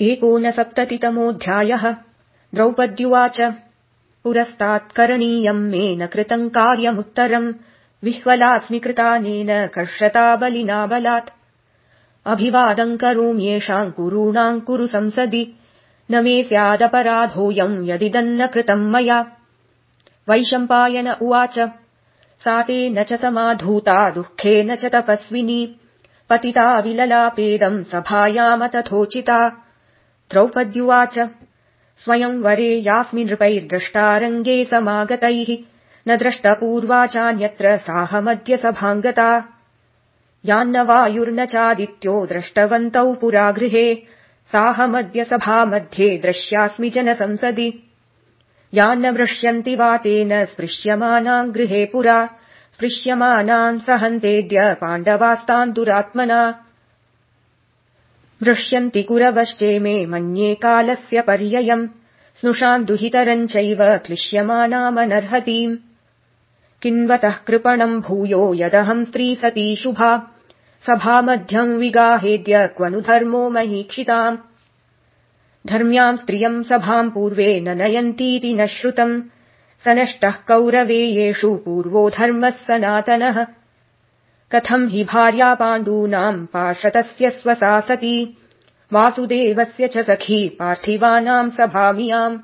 एकोनसप्ततितमोऽध्यायः। द्रौपद्युवाच पुरस्तात् करणीयम् मे न कृतम् कार्यमुत्तरम् विह्वलास्मि कृतानेन कर्षता बलिना बलात्। अभिवादम् करोम्येषाम् कुरूणाम् कुरु संसदि न मे स्यादपराधोऽयम् यदिदन्न कृतम् मया। वैशम्पायन उवाच सा तेन च समाधूता दुःखेन च तपस्विनी पतिता विललापेदम् सभायाम तथोचिता द्रौपद्युवाच। स्वयंवरे यास्मि नृपैर्द्रष्टारङ्गे समागतैः न द्रष्टपूर्वा चान्यत्र साहमद्य सभाङ्गता यान्न वायुर्न चादित्यो द्रष्टवन्तौ पुरा गृहे साहमद्य सभामध्ये द्रश्यास्मि जनसंसदि। यान्न वृष्यन्ति वा तेन स्पृश्यमानाम् गृहे पुरा स्पृश्यमानान् सहन्तेऽद्य पाण्डवास्तान् दुरात्मना दृश्यन्ति कुरवश्चेमे मन्ये कालस्य पर्ययम्। स्नुषाम् दुहितरम् चैव क्लिश्यमानामनर्हतीम्। किन्वतः कृपणम् भूयो यदहम् स्त्री सती शुभा। सभामध्यम् विगाहेद्य क्वनु धर्मो महीक्षिताम्। धर्म्याम् स्त्रियम् सभाम् पूर्वे न नयन्तीति न श्रुतम्। स नष्टः कौरवेयेषु पूर्वो धर्मः सनातनः कथम् हि भार्या पाण्डूनाम् पार्षतस्य स्वसा सती। वासुदेवस्य च सखी पार्थिवानाम् सभामियाम्